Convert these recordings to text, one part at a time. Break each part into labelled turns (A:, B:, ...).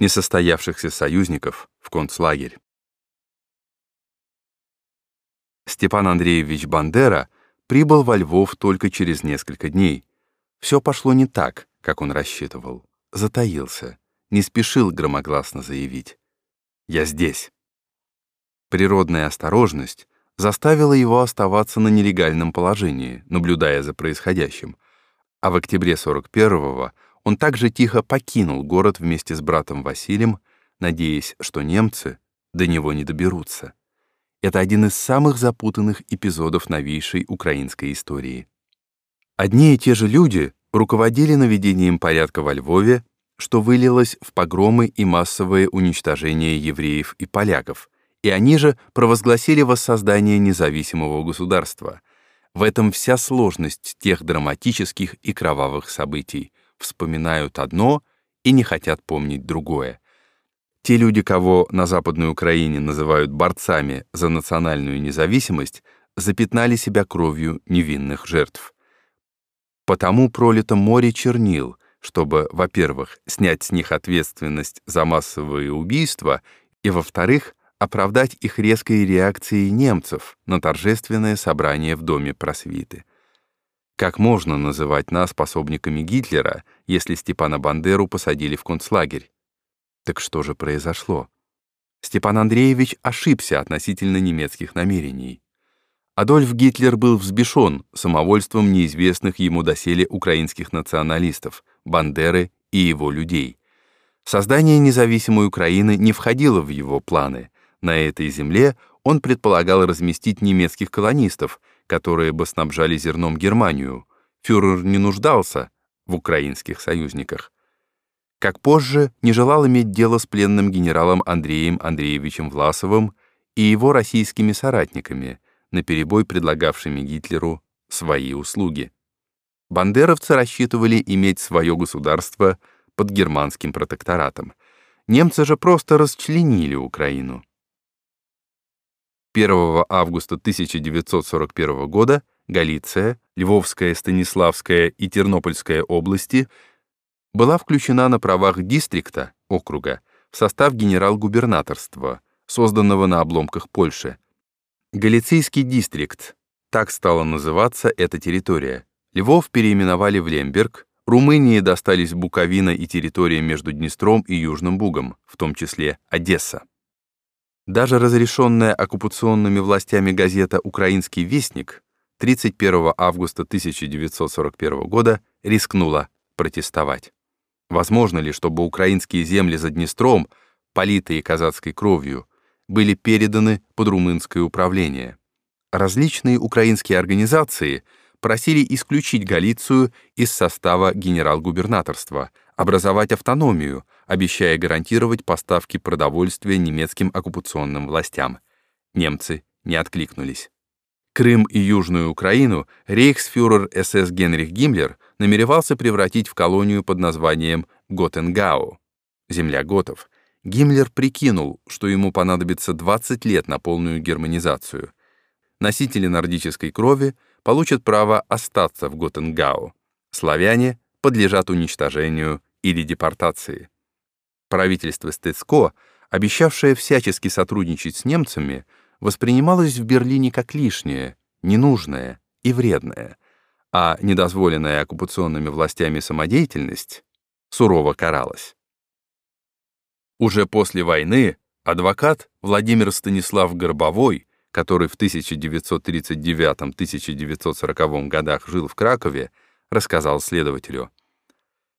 A: несостоявшихся союзников в концлагерь. Степан Андреевич Бандера прибыл во Львов только через несколько дней. Все пошло не так, как он рассчитывал. Затаился, не спешил громогласно заявить. «Я здесь». Природная осторожность заставила его оставаться на нелегальном положении, наблюдая за происходящим. А в октябре 41-го он также тихо покинул город вместе с братом Василием, надеясь, что немцы до него не доберутся. Это один из самых запутанных эпизодов новейшей украинской истории. Одни и те же люди руководили наведением порядка во Львове, что вылилось в погромы и массовое уничтожение евреев и поляков, и они же провозгласили воссоздание независимого государства. В этом вся сложность тех драматических и кровавых событий. Вспоминают одно и не хотят помнить другое. Те люди, кого на Западной Украине называют борцами за национальную независимость, запятнали себя кровью невинных жертв. Потому пролито море чернил, чтобы, во-первых, снять с них ответственность за массовые убийства, и, во-вторых, оправдать их резкой реакцией немцев на торжественное собрание в Доме просвиты. Как можно называть нас пособниками Гитлера, если Степана Бандеру посадили в концлагерь? Так что же произошло? Степан Андреевич ошибся относительно немецких намерений. Адольф Гитлер был взбешен самовольством неизвестных ему доселе украинских националистов, Бандеры и его людей. Создание независимой Украины не входило в его планы. На этой земле он предполагал разместить немецких колонистов, которые бы снабжали зерном Германию. Фюрер не нуждался в украинских союзниках как позже не желал иметь дело с пленным генералом Андреем Андреевичем Власовым и его российскими соратниками, наперебой предлагавшими Гитлеру свои услуги. Бандеровцы рассчитывали иметь свое государство под германским протекторатом. Немцы же просто расчленили Украину. 1 августа 1941 года Галиция, Львовская, Станиславская и Тернопольская области – была включена на правах дистрикта, округа, в состав генерал-губернаторства, созданного на обломках Польши. Галицийский дистрикт, так стала называться эта территория. Львов переименовали в Лемберг, Румынии достались Буковина и территория между Днестром и Южным Бугом, в том числе Одесса. Даже разрешенная оккупационными властями газета «Украинский вестник» 31 августа 1941 года рискнула протестовать. Возможно ли, чтобы украинские земли за Днестром, политые казацкой кровью, были переданы под румынское управление? Различные украинские организации просили исключить Галицию из состава генерал-губернаторства, образовать автономию, обещая гарантировать поставки продовольствия немецким оккупационным властям. Немцы не откликнулись. Крым и Южную Украину рейхсфюрер СС Генрих Гиммлер намеревался превратить в колонию под названием Готенгау, земля готов. Гиммлер прикинул, что ему понадобится 20 лет на полную германизацию. Носители нордической крови получат право остаться в Готенгау. Славяне подлежат уничтожению или депортации. Правительство Стецко, обещавшее всячески сотрудничать с немцами, воспринималось в Берлине как лишнее, ненужное и вредное, а недозволенная оккупационными властями самодеятельность сурово каралась. Уже после войны адвокат Владимир Станислав Горбовой, который в 1939-1940 годах жил в Кракове, рассказал следователю.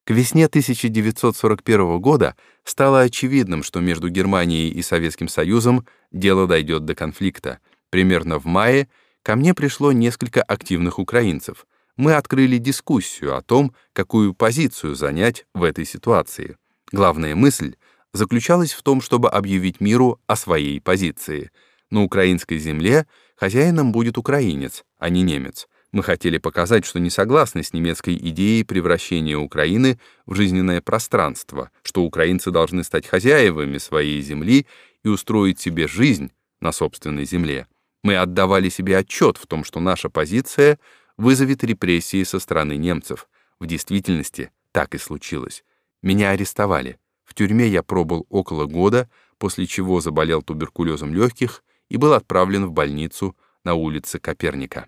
A: К весне 1941 года стало очевидным, что между Германией и Советским Союзом дело дойдет до конфликта. Примерно в мае ко мне пришло несколько активных украинцев. Мы открыли дискуссию о том, какую позицию занять в этой ситуации. Главная мысль заключалась в том, чтобы объявить миру о своей позиции. На украинской земле хозяином будет украинец, а не немец. Мы хотели показать, что не согласны с немецкой идеей превращения Украины в жизненное пространство, что украинцы должны стать хозяевами своей земли и устроить себе жизнь на собственной земле. Мы отдавали себе отчет в том, что наша позиция вызовет репрессии со стороны немцев. В действительности так и случилось. Меня арестовали. В тюрьме я пробыл около года, после чего заболел туберкулезом легких и был отправлен в больницу на улице Коперника.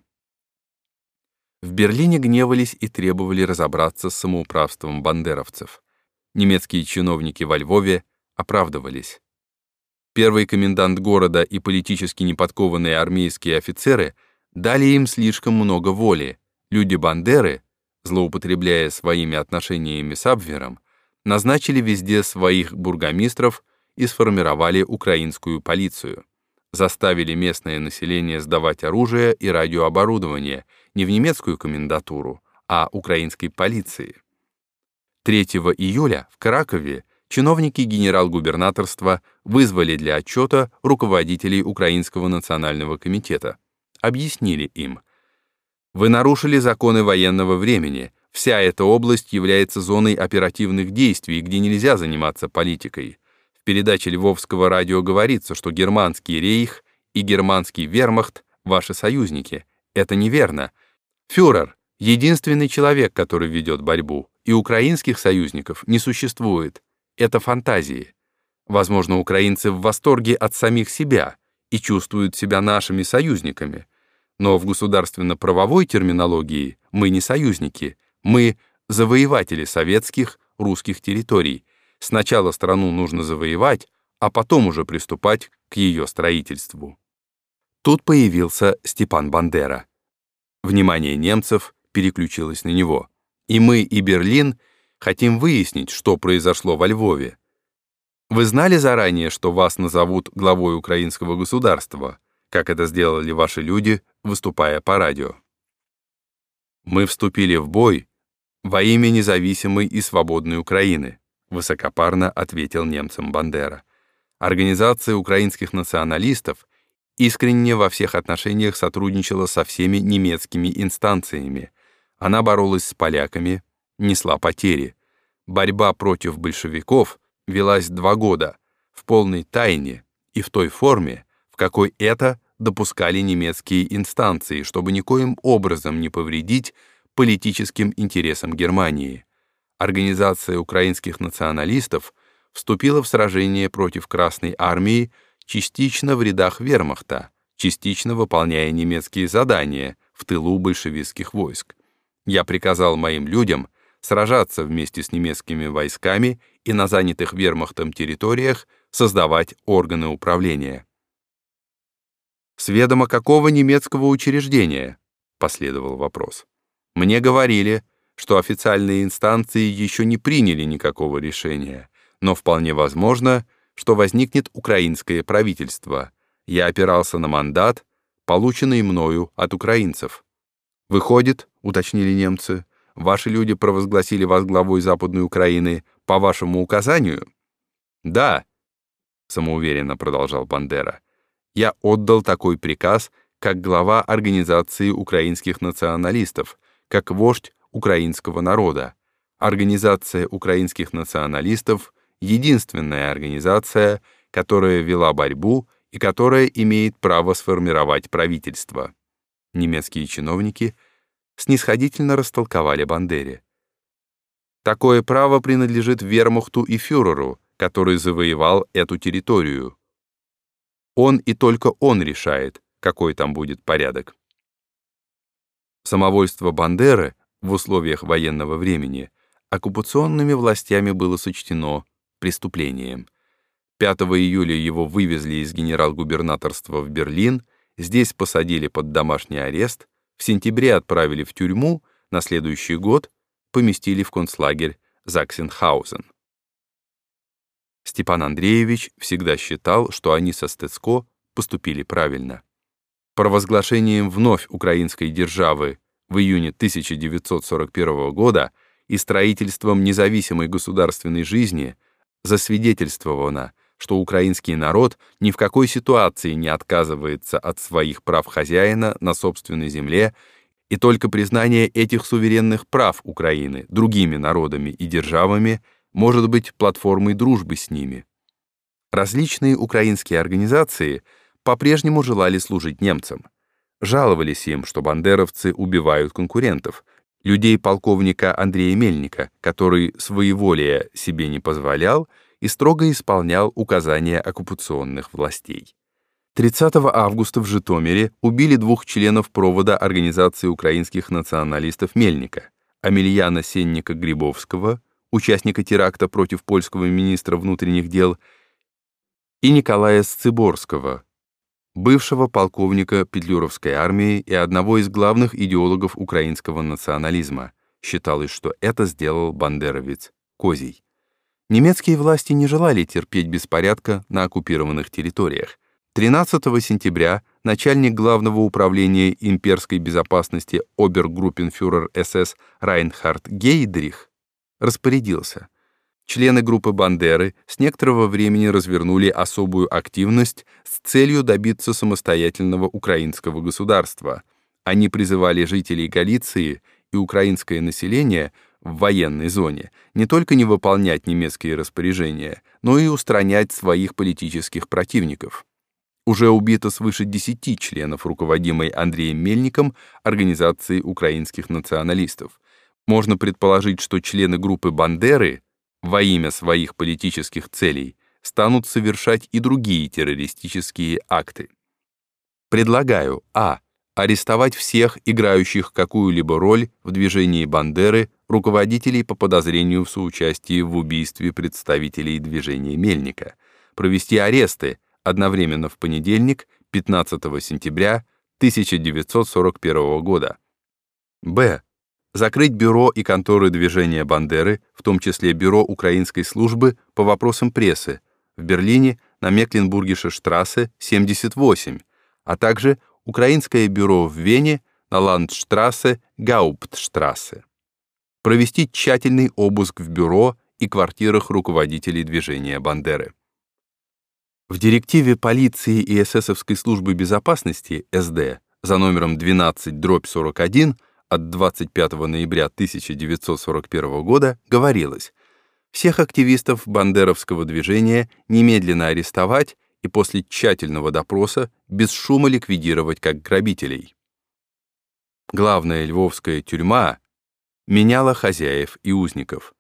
A: В Берлине гневались и требовали разобраться с самоуправством бандеровцев. Немецкие чиновники во Львове оправдывались. Первый комендант города и политически неподкованные армейские офицеры дали им слишком много воли. Люди Бандеры, злоупотребляя своими отношениями с Абвером, назначили везде своих бургомистров и сформировали украинскую полицию. Заставили местное население сдавать оружие и радиооборудование не в немецкую комендатуру, а украинской полиции. 3 июля в Кракове чиновники генерал-губернаторства вызвали для отчета руководителей Украинского национального комитета. Объяснили им. Вы нарушили законы военного времени. Вся эта область является зоной оперативных действий, где нельзя заниматься политикой. В передаче Львовского радио говорится, что германский рейх и германский вермахт — ваши союзники. Это неверно. Фюрер — единственный человек, который ведет борьбу и украинских союзников не существует. Это фантазии. Возможно, украинцы в восторге от самих себя и чувствуют себя нашими союзниками. Но в государственно-правовой терминологии мы не союзники, мы завоеватели советских, русских территорий. Сначала страну нужно завоевать, а потом уже приступать к ее строительству. Тут появился Степан Бандера. Внимание немцев переключилось на него и мы, и Берлин хотим выяснить, что произошло во Львове. Вы знали заранее, что вас назовут главой украинского государства, как это сделали ваши люди, выступая по радио? Мы вступили в бой во имя независимой и свободной Украины, высокопарно ответил немцам Бандера. Организация украинских националистов искренне во всех отношениях сотрудничала со всеми немецкими инстанциями, она боролась с поляками, несла потери. Борьба против большевиков велась два года, в полной тайне и в той форме, в какой это допускали немецкие инстанции, чтобы никоим образом не повредить политическим интересам Германии. Организация украинских националистов вступила в сражение против Красной армии частично в рядах вермахта, частично выполняя немецкие задания в тылу большевистских войск. Я приказал моим людям сражаться вместе с немецкими войсками и на занятых вермахтом территориях создавать органы управления. «С ведома какого немецкого учреждения?» — последовал вопрос. «Мне говорили, что официальные инстанции еще не приняли никакого решения, но вполне возможно, что возникнет украинское правительство. Я опирался на мандат, полученный мною от украинцев. Выходит, уточнили немцы, ваши люди провозгласили вас главой Западной Украины по вашему указанию? Да, самоуверенно продолжал Бандера. Я отдал такой приказ как глава Организации украинских националистов, как вождь украинского народа. Организация украинских националистов — единственная организация, которая вела борьбу и которая имеет право сформировать правительство немецкие чиновники снисходительно растолковали Бандере. Такое право принадлежит вермахту и фюреру, который завоевал эту территорию. Он и только он решает, какой там будет порядок. Самовольство Бандеры в условиях военного времени оккупационными властями было сочтено преступлением. 5 июля его вывезли из генерал-губернаторства в Берлин, Здесь посадили под домашний арест, в сентябре отправили в тюрьму, на следующий год поместили в концлагерь Заксенхаузен. Степан Андреевич всегда считал, что они со Стецко поступили правильно. Провозглашением вновь украинской державы в июне 1941 года и строительством независимой государственной жизни засвидетельствовано, что украинский народ ни в какой ситуации не отказывается от своих прав хозяина на собственной земле, и только признание этих суверенных прав Украины другими народами и державами может быть платформой дружбы с ними. Различные украинские организации по-прежнему желали служить немцам. Жаловались им, что бандеровцы убивают конкурентов, людей полковника Андрея Мельника, который своеволия себе не позволял и строго исполнял указания оккупационных властей. 30 августа в Житомире убили двух членов провода Организации украинских националистов Мельника, Амельяна Сенника-Грибовского, участника теракта против польского министра внутренних дел, и Николая Сциборского, бывшего полковника Петлюровской армии и одного из главных идеологов украинского национализма. Считалось, что это сделал бандеровец Козий. Немецкие власти не желали терпеть беспорядка на оккупированных территориях. 13 сентября начальник главного управления имперской безопасности обергруппенфюрер СС Райнхард Гейдрих распорядился Члены группы Бандеры с некоторого времени развернули особую активность с целью добиться самостоятельного украинского государства. Они призывали жителей Галиции и украинское население в военной зоне не только не выполнять немецкие распоряжения, но и устранять своих политических противников. Уже убито свыше 10 членов руководимой Андреем Мельником Организации украинских националистов. Можно предположить, что члены группы Бандеры — во имя своих политических целей станут совершать и другие террористические акты. Предлагаю а. арестовать всех, играющих какую-либо роль в движении Бандеры, руководителей по подозрению в соучастии в убийстве представителей движения Мельника, провести аресты одновременно в понедельник, 15 сентября 1941 года. Б закрыть бюро и конторы движения Бандеры, в том числе бюро украинской службы по вопросам прессы в Берлине на Мекленбургише штрассе 78, а также украинское бюро в Вене на Ландштрассе Гауптштрассе. Провести тщательный обыск в бюро и квартирах руководителей движения Бандеры. В директиве полиции и эсэсовской службы безопасности СД за номером 12-41 от 25 ноября 1941 года говорилось «Всех активистов бандеровского движения немедленно арестовать и после тщательного допроса без шума ликвидировать как грабителей». Главная львовская тюрьма меняла хозяев и узников.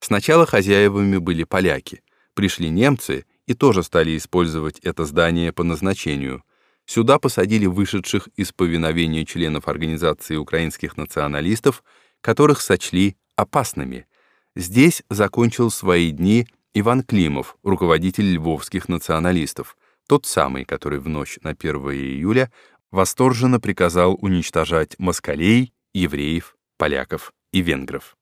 A: Сначала хозяевами были поляки, пришли немцы и тоже стали использовать это здание по назначению — Сюда посадили вышедших из повиновения членов Организации украинских националистов, которых сочли опасными. Здесь закончил свои дни Иван Климов, руководитель львовских националистов, тот самый, который в ночь на 1 июля восторженно приказал уничтожать москалей, евреев, поляков и венгров.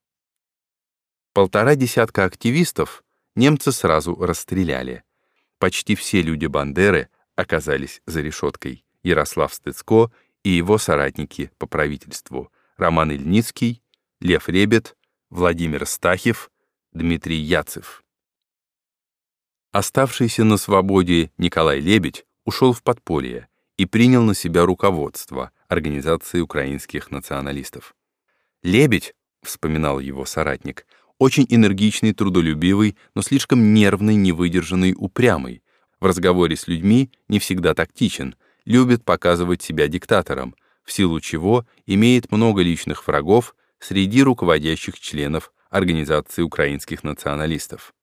A: Полтора десятка активистов немцы сразу расстреляли. Почти все люди Бандеры оказались за решеткой Ярослав Стыцко и его соратники по правительству Роман Ильницкий, Лев Ребет, Владимир Стахев, Дмитрий Яцев. Оставшийся на свободе Николай Лебедь ушел в подполье и принял на себя руководство Организации украинских националистов. «Лебедь», — вспоминал его соратник, — «очень энергичный, трудолюбивый, но слишком нервный, невыдержанный, упрямый, в разговоре с людьми не всегда тактичен, любит показывать себя диктатором, в силу чего имеет много личных врагов среди руководящих членов Организации украинских националистов.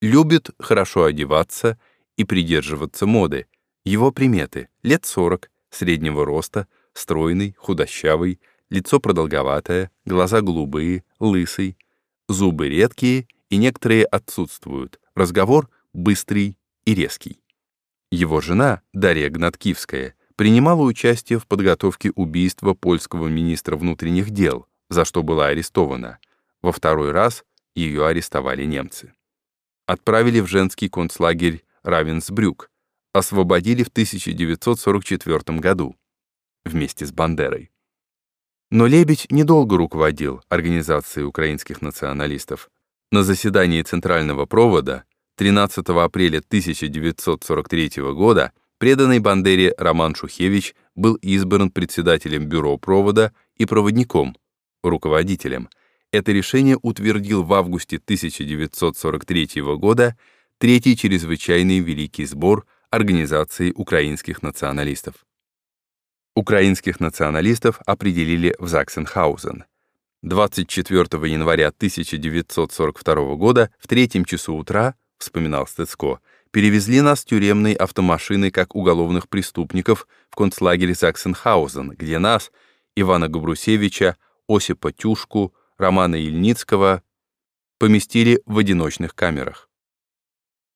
A: Любит хорошо одеваться и придерживаться моды. Его приметы — лет 40, среднего роста, стройный, худощавый, лицо продолговатое, глаза голубые, лысый, зубы редкие и некоторые отсутствуют, разговор быстрый, и резкий. Его жена, Дарья Гнаткивская, принимала участие в подготовке убийства польского министра внутренних дел, за что была арестована. Во второй раз ее арестовали немцы. Отправили в женский концлагерь Равенсбрюк, освободили в 1944 году вместе с Бандерой. Но Лебедь недолго руководил Организацией украинских националистов. На заседании Центрального провода 13 апреля 1943 года преданный Бандере Роман Шухевич был избран председателем бюро провода и проводником, руководителем. Это решение утвердил в августе 1943 года Третий чрезвычайный Великий сбор Организации украинских националистов. Украинских националистов определили в Заксенхаузен. 24 января 1942 года в третьем часу утра, вспоминал Стецко, перевезли нас тюремной автомашиной как уголовных преступников в концлагерь Саксенхаузен, где нас, Ивана Габрусевича, Осипа Тюшку, Романа Ильницкого поместили в одиночных камерах.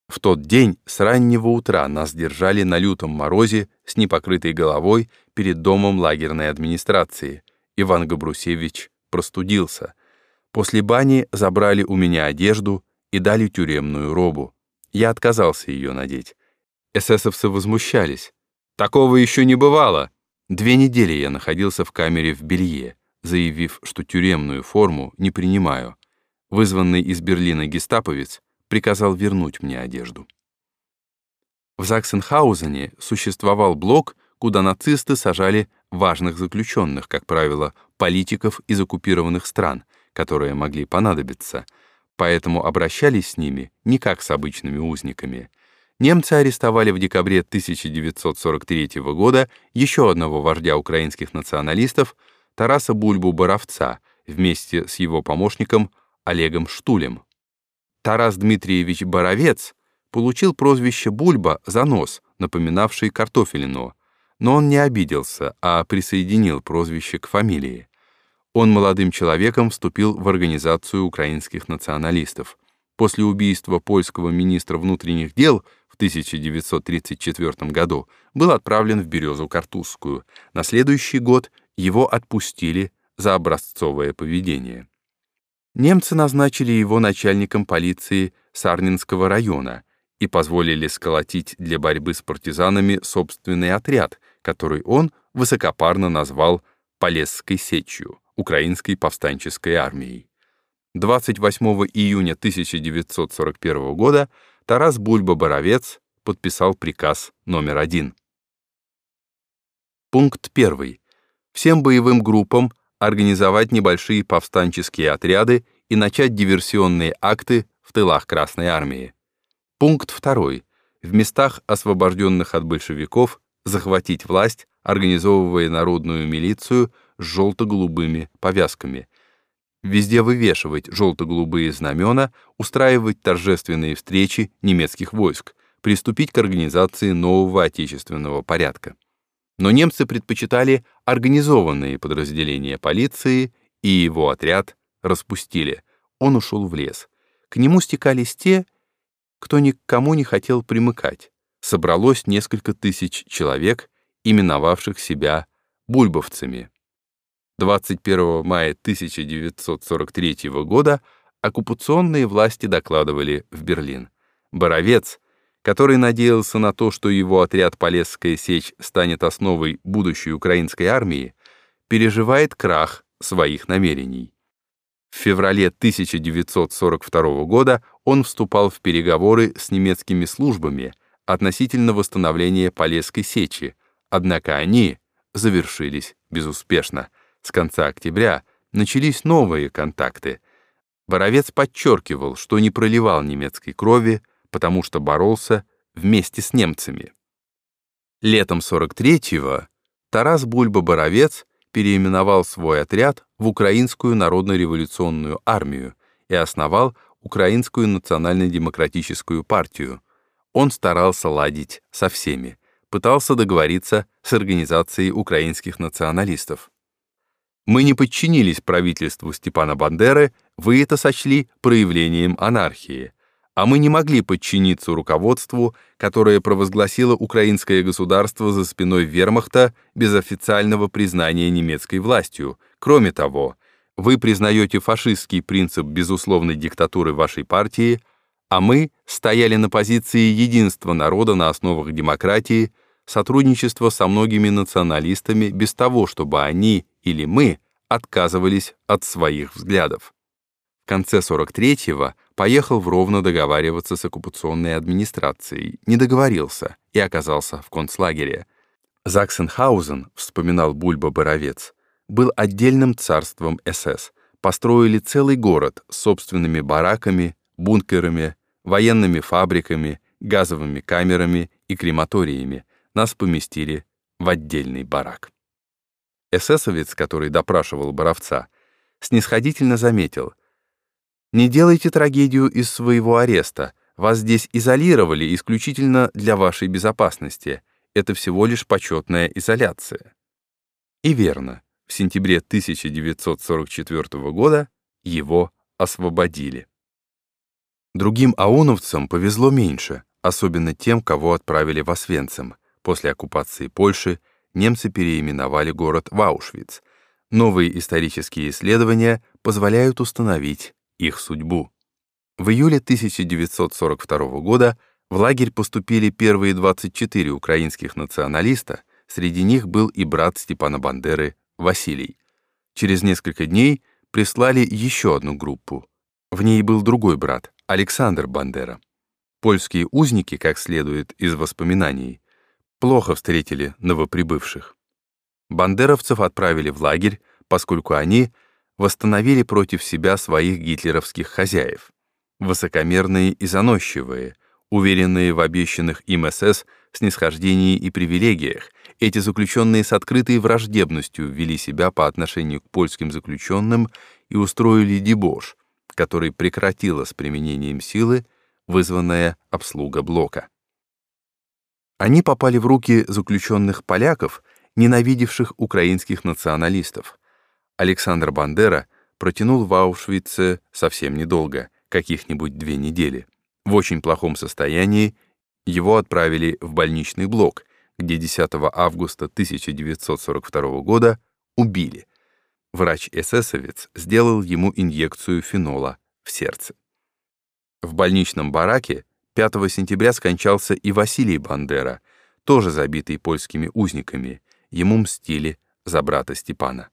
A: В тот день с раннего утра нас держали на лютом морозе с непокрытой головой перед домом лагерной администрации. Иван Габрусевич простудился. После бани забрали у меня одежду и дали тюремную робу. Я отказался ее надеть. Эсэсовцы возмущались. «Такого еще не бывало!» Две недели я находился в камере в белье, заявив, что тюремную форму не принимаю. Вызванный из Берлина гестаповец приказал вернуть мне одежду. В Заксенхаузене существовал блок, куда нацисты сажали важных заключенных, как правило, политиков из оккупированных стран, которые могли понадобиться, поэтому обращались с ними не как с обычными узниками. Немцы арестовали в декабре 1943 года еще одного вождя украинских националистов, Тараса Бульбу-Боровца, вместе с его помощником Олегом Штулем. Тарас Дмитриевич Боровец получил прозвище Бульба за нос, напоминавший картофелину, но он не обиделся, а присоединил прозвище к фамилии. Он молодым человеком вступил в организацию украинских националистов. После убийства польского министра внутренних дел в 1934 году был отправлен в Березу Картузскую. На следующий год его отпустили за образцовое поведение. Немцы назначили его начальником полиции Сарнинского района и позволили сколотить для борьбы с партизанами собственный отряд, который он высокопарно назвал Полесской сечью, Украинской повстанческой армией. 28 июня 1941 года Тарас Бульба-Боровец подписал приказ номер один. Пункт 1. Всем боевым группам организовать небольшие повстанческие отряды и начать диверсионные акты в тылах Красной Армии. Пункт 2. В местах, освобожденных от большевиков, захватить власть, организовывая народную милицию желто-голубыми повязками. Везде вывешивать желто-голубые знамена, устраивать торжественные встречи немецких войск, приступить к организации нового отечественного порядка. Но немцы предпочитали организованные подразделения полиции, и его отряд распустили. Он ушел в лес. К нему стекались те, кто ни к кому не хотел примыкать. Собралось несколько тысяч человек, именовавших себя бульбовцами. 21 мая 1943 года оккупационные власти докладывали в Берлин. Боровец, который надеялся на то, что его отряд Полесская сечь станет основой будущей украинской армии, переживает крах своих намерений. В феврале 1942 года он вступал в переговоры с немецкими службами относительно восстановления Полесской сечи, однако они завершились безуспешно. С конца октября начались новые контакты. Боровец подчеркивал, что не проливал немецкой крови, потому что боролся вместе с немцами. Летом 43-го Тарас Бульба-Боровец переименовал свой отряд в Украинскую народно-революционную армию и основал Украинскую национально-демократическую партию. Он старался ладить со всеми, пытался договориться с организацией украинских националистов. Мы не подчинились правительству Степана Бандеры, вы это сочли проявлением анархии а мы не могли подчиниться руководству, которое провозгласило украинское государство за спиной вермахта без официального признания немецкой властью. Кроме того, вы признаете фашистский принцип безусловной диктатуры вашей партии, а мы стояли на позиции единства народа на основах демократии, сотрудничества со многими националистами без того, чтобы они или мы отказывались от своих взглядов. В конце 43-го поехал в Ровно договариваться с оккупационной администрацией, не договорился и оказался в концлагере. Заксенхаузен, вспоминал Бульба Боровец, был отдельным царством СС. Построили целый город с собственными бараками, бункерами, военными фабриками, газовыми камерами и крематориями. Нас поместили в отдельный барак. Эсэсовец, который допрашивал Боровца, снисходительно заметил, «Не делайте трагедию из своего ареста, вас здесь изолировали исключительно для вашей безопасности. Это всего лишь почетная изоляция». И верно, в сентябре 1944 года его освободили. Другим ауновцам повезло меньше, особенно тем, кого отправили в Освенцим. После оккупации Польши немцы переименовали город в Аушвиц. Новые исторические исследования позволяют установить их судьбу. В июле 1942 года в лагерь поступили первые 24 украинских националиста, среди них был и брат Степана Бандеры Василий. Через несколько дней прислали еще одну группу. В ней был другой брат, Александр Бандера. Польские узники, как следует из воспоминаний, плохо встретили новоприбывших. Бандеровцев отправили в лагерь, поскольку они восстановили против себя своих гитлеровских хозяев. Высокомерные и заносчивые, уверенные в обещанных им СС снисхождении и привилегиях, эти заключенные с открытой враждебностью вели себя по отношению к польским заключенным и устроили дебош, который прекратила с применением силы вызванная обслуга блока. Они попали в руки заключенных поляков, ненавидевших украинских националистов. Александр Бандера протянул в Аушвице совсем недолго, каких-нибудь две недели. В очень плохом состоянии его отправили в больничный блок, где 10 августа 1942 года убили. Врач-эсэсовец сделал ему инъекцию фенола в сердце. В больничном бараке 5 сентября скончался и Василий Бандера, тоже забитый польскими узниками. Ему мстили за брата Степана.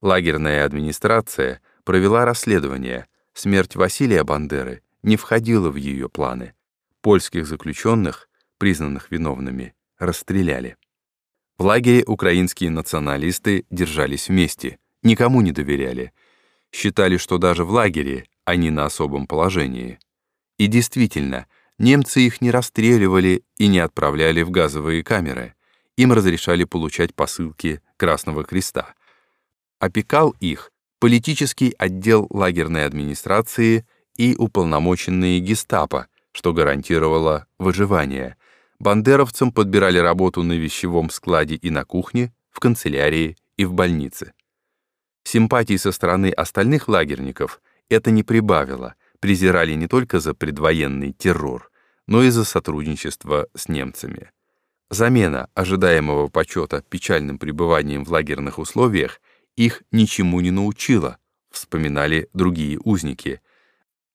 A: Лагерная администрация провела расследование. Смерть Василия Бандеры не входила в ее планы. Польских заключенных, признанных виновными, расстреляли. В лагере украинские националисты держались вместе, никому не доверяли. Считали, что даже в лагере они на особом положении. И действительно, немцы их не расстреливали и не отправляли в газовые камеры. Им разрешали получать посылки Красного Креста. Опекал их политический отдел лагерной администрации и уполномоченные гестапо, что гарантировало выживание. Бандеровцам подбирали работу на вещевом складе и на кухне, в канцелярии и в больнице. Симпатий со стороны остальных лагерников это не прибавило — презирали не только за предвоенный террор, но и за сотрудничество с немцами. Замена ожидаемого почета печальным пребыванием в лагерных условиях их ничему не научила, вспоминали другие узники.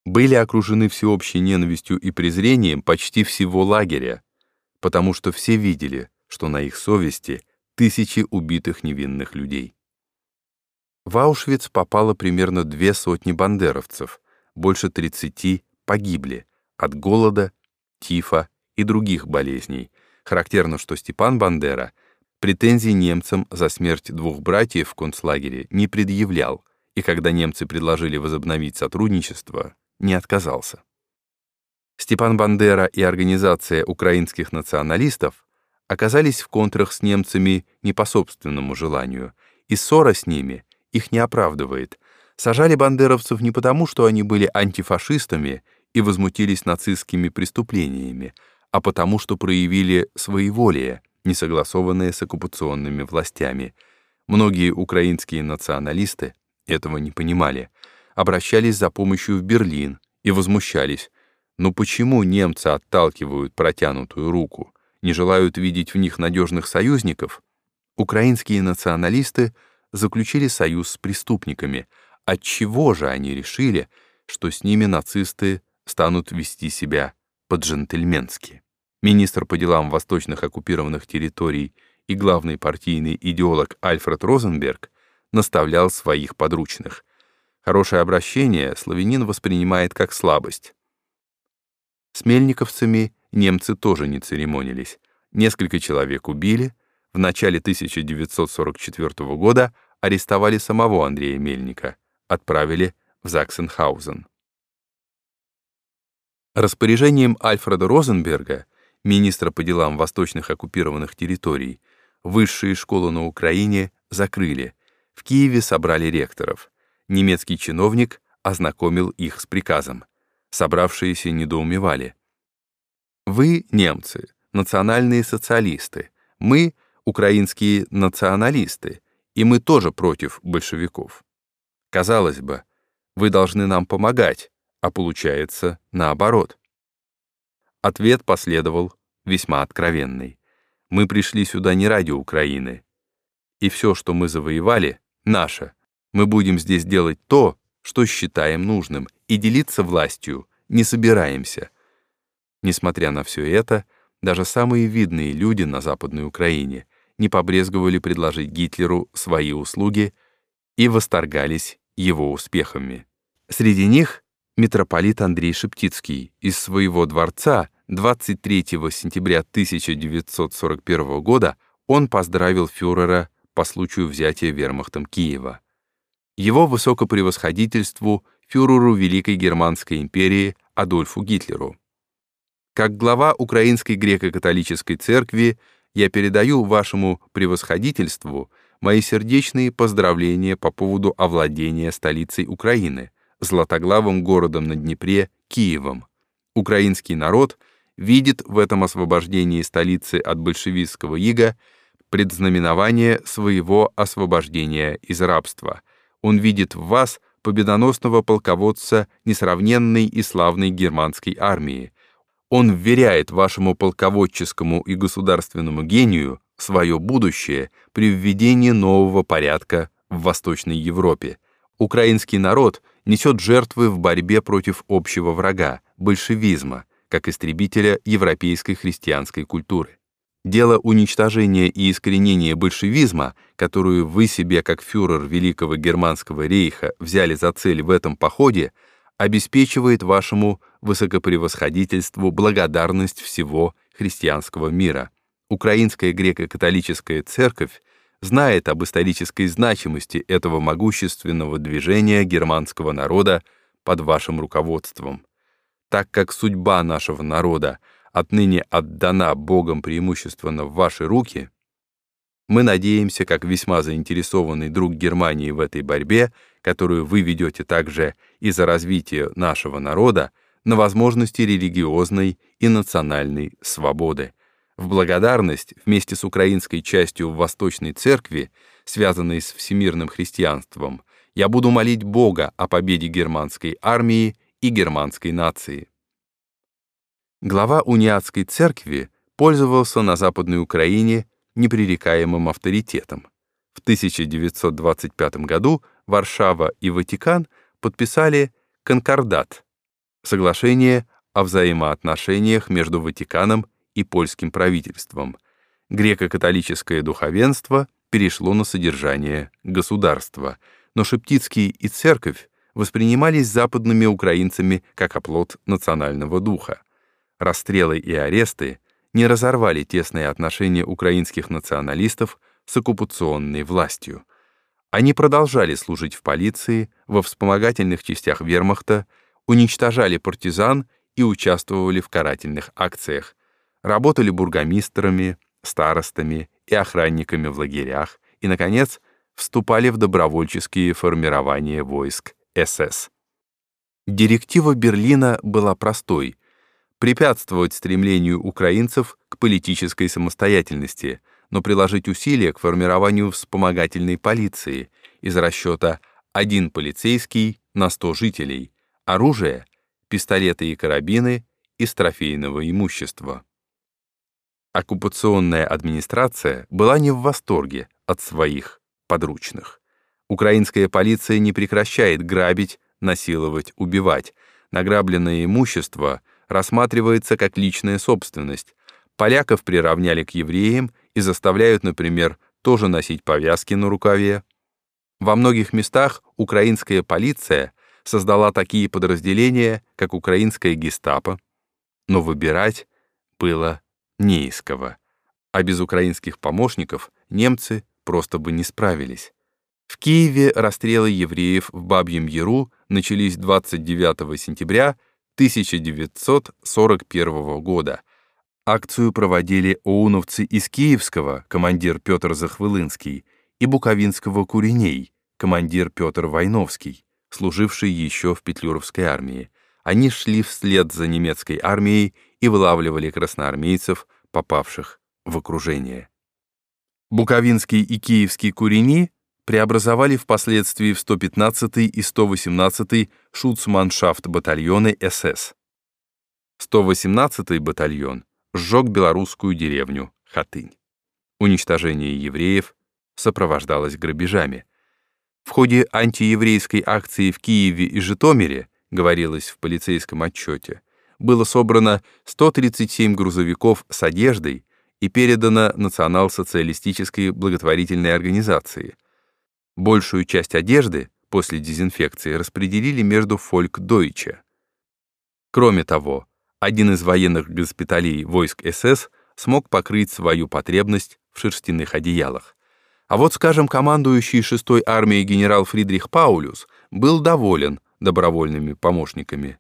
A: Были окружены всеобщей ненавистью и презрением почти всего лагеря, потому что все видели, что на их совести тысячи убитых невинных людей. В Аушвиц попало примерно две сотни бандеровцев, больше 30 погибли от голода, тифа и других болезней. Характерно, что Степан Бандера претензий немцам за смерть двух братьев в концлагере не предъявлял, и когда немцы предложили возобновить сотрудничество, не отказался. Степан Бандера и организация украинских националистов оказались в контрах с немцами не по собственному желанию, и ссора с ними их не оправдывает, Сажали бандеровцев не потому, что они были антифашистами и возмутились нацистскими преступлениями, а потому, что проявили своеволие, не согласованное с оккупационными властями. Многие украинские националисты этого не понимали, обращались за помощью в Берлин и возмущались. Но почему немцы отталкивают протянутую руку, не желают видеть в них надежных союзников? Украинские националисты заключили союз с преступниками — Отчего же они решили, что с ними нацисты станут вести себя по-джентльменски? Министр по делам восточных оккупированных территорий и главный партийный идеолог Альфред Розенберг наставлял своих подручных. Хорошее обращение славянин воспринимает как слабость. С мельниковцами немцы тоже не церемонились. Несколько человек убили. В начале 1944 года арестовали самого Андрея Мельника отправили в Заксенхаузен. Распоряжением Альфреда Розенберга, министра по делам восточных оккупированных территорий, высшие школы на Украине закрыли, в Киеве собрали ректоров. Немецкий чиновник ознакомил их с приказом. Собравшиеся недоумевали. «Вы, немцы, национальные социалисты, мы — украинские националисты, и мы тоже против большевиков. Казалось бы, вы должны нам помогать, а получается наоборот». Ответ последовал весьма откровенный. Мы пришли сюда не ради Украины. И все, что мы завоевали, наше. Мы будем здесь делать то, что считаем нужным, и делиться властью не собираемся. Несмотря на все это, даже самые видные люди на Западной Украине не побрезговали предложить Гитлеру свои услуги и восторгались его успехами. Среди них митрополит Андрей Шептицкий из своего дворца 23 сентября 1941 года он поздравил фюрера по случаю взятия вермахтом Киева. Его высокопревосходительству фюреру Великой Германской империи Адольфу Гитлеру. Как глава Украинской греко-католической церкви я передаю вашему превосходительству мои сердечные поздравления по поводу овладения столицей Украины, златоглавым городом на Днепре, Киевом. Украинский народ — видит в этом освобождении столицы от большевистского ига предзнаменование своего освобождения из рабства. Он видит в вас победоносного полководца несравненной и славной германской армии. Он вверяет вашему полководческому и государственному гению свое будущее при введении нового порядка в Восточной Европе. Украинский народ несет жертвы в борьбе против общего врага – большевизма – как истребителя европейской христианской культуры. Дело уничтожения и искоренения большевизма, которую вы себе как фюрер Великого Германского рейха взяли за цель в этом походе, обеспечивает вашему высокопревосходительству благодарность всего христианского мира. Украинская греко-католическая церковь знает об исторической значимости этого могущественного движения германского народа под вашим руководством так как судьба нашего народа отныне отдана Богом преимущественно в ваши руки, мы надеемся, как весьма заинтересованный друг Германии в этой борьбе, которую вы ведете также и за развитие нашего народа, на возможности религиозной и национальной свободы. В благодарность вместе с украинской частью в Восточной Церкви, связанной с всемирным христианством, я буду молить Бога о победе германской армии и германской нации. Глава униатской церкви пользовался на Западной Украине непререкаемым авторитетом. В 1925 году Варшава и Ватикан подписали конкордат — соглашение о взаимоотношениях между Ватиканом и польским правительством. Греко-католическое духовенство перешло на содержание государства, но Шептицкий и церковь воспринимались западными украинцами как оплот национального духа. Расстрелы и аресты не разорвали тесные отношения украинских националистов с оккупационной властью. Они продолжали служить в полиции, во вспомогательных частях вермахта, уничтожали партизан и участвовали в карательных акциях, работали бургомистрами, старостами и охранниками в лагерях и, наконец, вступали в добровольческие формирования войск СС. Директива Берлина была простой — препятствовать стремлению украинцев к политической самостоятельности, но приложить усилия к формированию вспомогательной полиции из расчета один полицейский на 100 жителей, оружие, пистолеты и карабины из трофейного имущества. Оккупационная администрация была не в восторге от своих подручных. Украинская полиция не прекращает грабить, насиловать, убивать. Награбленное имущество рассматривается как личная собственность. Поляков приравняли к евреям и заставляют, например, тоже носить повязки на рукаве. Во многих местах украинская полиция создала такие подразделения, как украинская гестапо, но выбирать было не а без украинских помощников немцы просто бы не справились. В Киеве расстрелы евреев в Бабьем Яру начались 29 сентября 1941 года. Акцию проводили оуновцы из Киевского, командир Петр Захвылынский, и Буковинского Куреней, командир Петр Войновский, служивший еще в Петлюровской армии. Они шли вслед за немецкой армией и вылавливали красноармейцев, попавших в окружение. Буковинский и Киевский курени преобразовали впоследствии в 115 и 118 шуцманшафт батальоны СС. 118 батальон сжег белорусскую деревню Хатынь. Уничтожение евреев сопровождалось грабежами. В ходе антиеврейской акции в Киеве и Житомире, говорилось в полицейском отчете, было собрано 137 грузовиков с одеждой и передано национал-социалистической благотворительной организации. Большую часть одежды после дезинфекции распределили между фольк-дойче. Кроме того, один из военных госпиталей войск СС смог покрыть свою потребность в шерстяных одеялах. А вот, скажем, командующий 6-й армией генерал Фридрих Паулюс был доволен добровольными помощниками.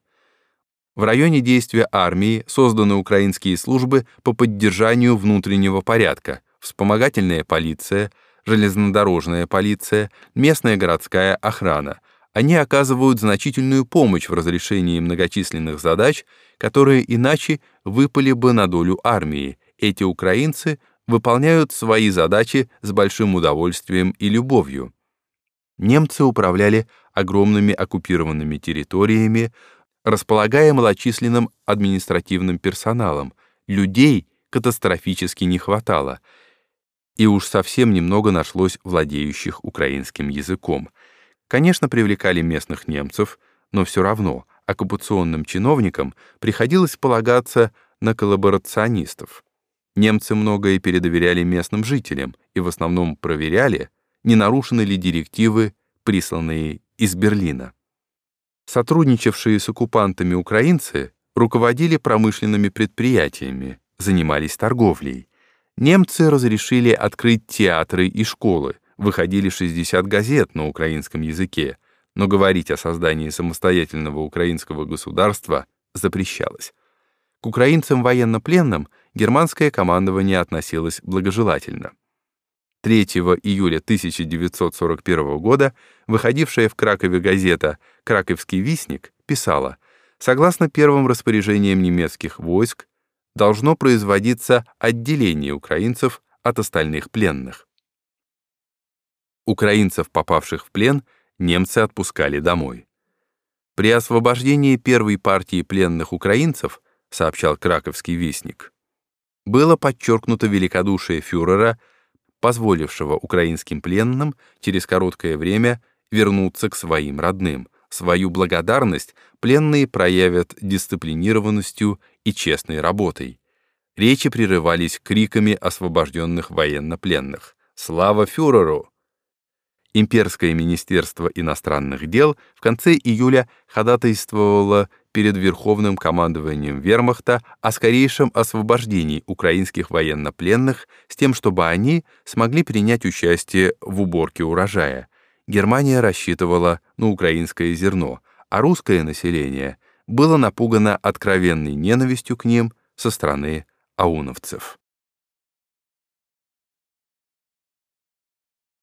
A: В районе действия армии созданы украинские службы по поддержанию внутреннего порядка, вспомогательная полиция, железнодорожная полиция, местная городская охрана. Они оказывают значительную помощь в разрешении многочисленных задач, которые иначе выпали бы на долю армии. Эти украинцы выполняют свои задачи с большим удовольствием и любовью. Немцы управляли огромными оккупированными территориями, располагая малочисленным административным персоналом. Людей катастрофически не хватало, и уж совсем немного нашлось владеющих украинским языком. Конечно, привлекали местных немцев, но все равно оккупационным чиновникам приходилось полагаться на коллаборационистов. Немцы многое передоверяли местным жителям и в основном проверяли, не нарушены ли директивы, присланные из Берлина. Сотрудничавшие с оккупантами украинцы руководили промышленными предприятиями, занимались торговлей. Немцы разрешили открыть театры и школы, выходили 60 газет на украинском языке, но говорить о создании самостоятельного украинского государства запрещалось. К украинцам военнопленным германское командование относилось благожелательно. 3 июля 1941 года выходившая в Кракове газета «Краковский вестник» писала, согласно первым распоряжениям немецких войск, должно производиться отделение украинцев от остальных пленных. Украинцев, попавших в плен, немцы отпускали домой. При освобождении первой партии пленных украинцев, сообщал Краковский вестник, было подчеркнуто великодушие фюрера, позволившего украинским пленным через короткое время вернуться к своим родным. Свою благодарность пленные проявят дисциплинированностью и честной работой. Речи прерывались криками освобожденных военнопленных. «Слава фюреру!» Имперское министерство иностранных дел в конце июля ходатайствовало перед Верховным командованием Вермахта о скорейшем освобождении украинских военнопленных с тем, чтобы они смогли принять участие в уборке урожая. Германия рассчитывала на украинское зерно, а русское население было напугано откровенной ненавистью к ним со стороны ауновцев.